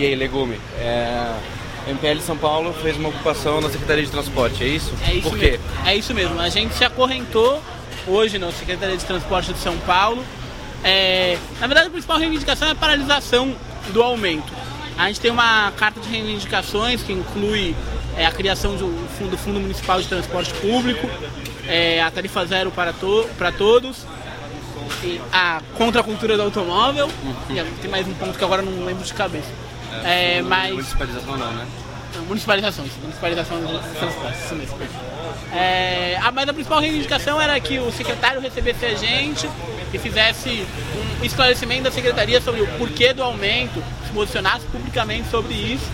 E aí, Legume, é... MPL São Paulo fez uma ocupação na Secretaria de Transporte, é isso? É isso Por quê? mesmo. É isso mesmo. A gente se acorrentou hoje na Secretaria de Transporte de São Paulo. É, na verdade, a principal reivindicação é a paralisação do aumento. A gente tem uma carta de reivindicações que inclui é, a criação do fundo, do fundo Municipal de Transporte Público, é, a tarifa zero para, to, para todos, a contra a cultura do automóvel, e tem mais um ponto que agora não lembro de cabeça. É, mas Municipalização não, né? não, municipalização, isso, municipalização dos transportes, isso mesmo. É, a, mas a principal reivindicação era que o secretário recebesse a gente e fizesse um esclarecimento da secretaria sobre o porquê do aumento, se posicionasse publicamente sobre isso.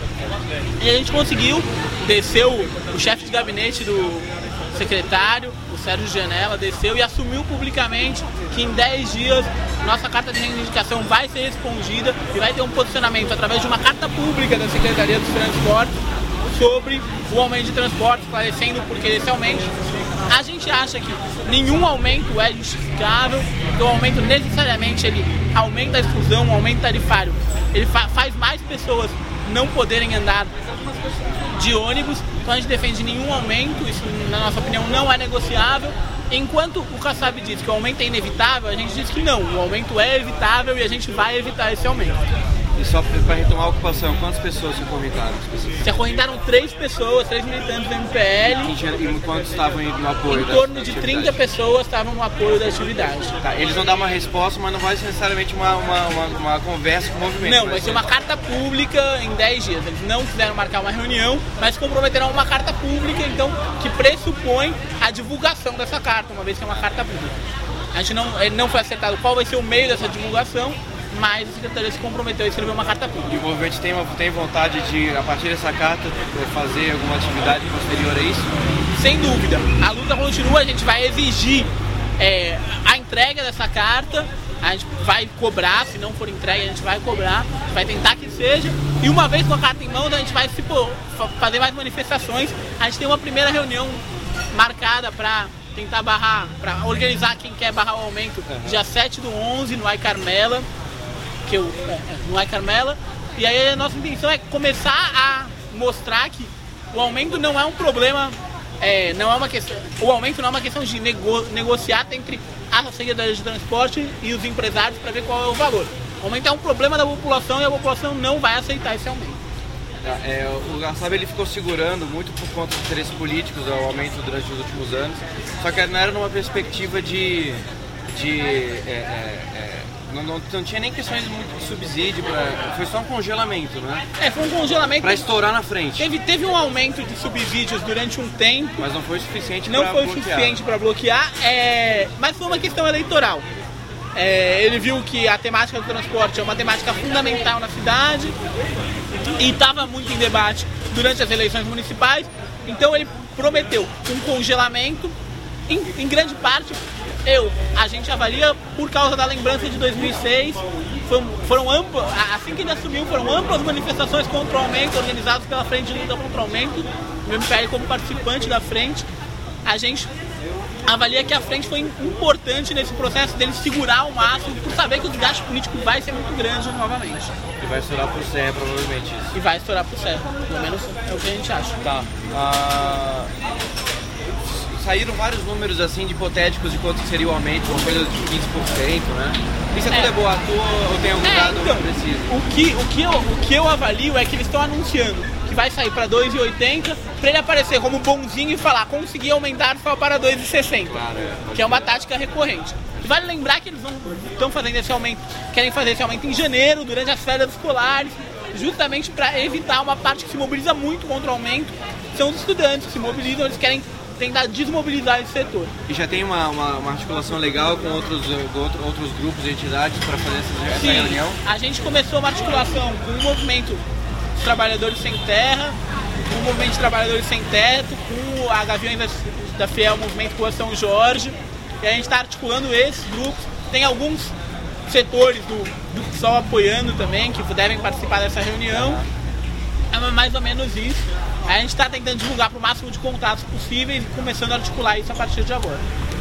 E a gente conseguiu, desceu o chefe de gabinete do secretário, o Sérgio Janela, desceu e assumiu publicamente que em 10 dias nossa carta de reivindicação vai ser respondida e vai ter um posicionamento através de uma carta pública da Secretaria dos Transportes sobre o aumento de transporte, esclarecendo o porquê desse aumento. A gente acha que nenhum aumento é justificável, que o aumento necessariamente ele aumenta a exclusão, o aumento tarifário, ele fa- faz mais pessoas não poderem andar de ônibus, então a gente defende nenhum aumento, isso na nossa opinião não é negociável. Enquanto o Kassab diz que o aumento é inevitável, a gente diz que não, o aumento é evitável e a gente vai evitar esse aumento. Só para retomar a ocupação, quantas pessoas se acorrentaram? Se acorrentaram três pessoas, três militantes do MPL, E quantos estavam no apoio? em torno de atividade? 30 pessoas estavam no apoio da atividade. Tá, eles vão dar uma resposta, mas não vai ser necessariamente uma, uma, uma, uma conversa com o movimento. Não, vai ser uma carta pública em 10 dias. Eles não quiseram marcar uma reunião, mas comprometerão uma carta pública, então, que pressupõe a divulgação dessa carta, uma vez que é uma carta pública. A gente não, eh, não foi acertado qual vai ser o meio dessa divulgação, mas a Secretaria se comprometeu a escrever uma carta E pública. o movimento tem, uma, tem vontade de, a partir dessa carta, fazer alguma atividade posterior a isso? Sem dúvida. A luta continua, a gente vai exigir eh, a entrega dessa carta, a gente vai cobrar, se não for entregue, a gente vai cobrar, vai tentar que seja. E uma vez com a carta em mãos, a gente vai se pô, fa- fazer mais manifestações. A gente tem uma primeira reunião marcada para tentar barrar, para organizar quem quer barrar o aumento, dia 7 do 11 no Ai Carmela, que eu, é, é, no Ai Carmela. E aí a nossa intenção é começar a mostrar que o aumento não é um problema, é, não é uma questão, o aumento não é uma questão de nego, negociar entre a Secretaria de Transporte e os empresários para ver qual é o valor. O aumento é um problema da população e a população não vai aceitar esse aumento. É, o Gassab ele ficou segurando muito por conta dos interesses políticos ao aumento durante os últimos anos, só que não era numa perspectiva de. de é, é, é, não, não, não tinha nem questões muito de subsídio, pra, foi só um congelamento, né? É, foi um congelamento. Pra estourar na frente. Teve, teve um aumento de subsídios durante um tempo, Mas não foi suficiente não foi bloquear. suficiente para bloquear, é, mas foi uma questão eleitoral. É, ele viu que a temática do transporte é uma temática fundamental na cidade e estava muito em debate durante as eleições municipais, então ele prometeu um congelamento, em, em grande parte, eu, a gente avalia por causa da lembrança de 2006, foram, foram amplas, assim que ele assumiu, foram amplas manifestações contra o aumento, organizadas pela Frente de Luta contra o Aumento, o MPL como participante da frente, a gente avalia que a frente foi importante nesse processo dele segurar o máximo, por saber que o desgaste político vai ser muito grande novamente. E vai estourar pro Serra, provavelmente isso. E vai estourar pro céu, pelo menos é o que a gente acha. Tá. Ah, saíram vários números assim de hipotéticos de quanto seria o aumento, uma coisa de 15%, né? Isso é tudo É. é boa à toa ou tem algum É, dado então, preciso? o que, o, que eu, o que eu avalio é que eles estão anunciando que vai sair para 2,80 para ele aparecer como bonzinho e falar consegui aumentar só para 2,60. Claro, é. que é uma tática recorrente. E vale lembrar que eles estão fazendo esse aumento, querem fazer esse aumento em janeiro, durante as férias escolares, justamente para evitar uma parte que se mobiliza muito contra o aumento, são os estudantes que se mobilizam, eles querem tentar desmobilizar esse setor. E já tem uma, uma, uma articulação legal com outros, eh, com outro- outros grupos e entidades para fazer essa, essa Sim, reunião? a gente começou uma articulação com o movimento dos trabalhadores sem terra, com o movimento de trabalhadores sem teto, com a Gaviões da, da Fiel, o movimento Rua São Jorge, e a gente está articulando esses grupos. Tem alguns setores do, do PSOL apoiando também, que devem participar dessa reunião. É mais ou menos isso. A gente está tentando divulgar para o máximo de contatos possíveis e começando a articular isso a partir de agora.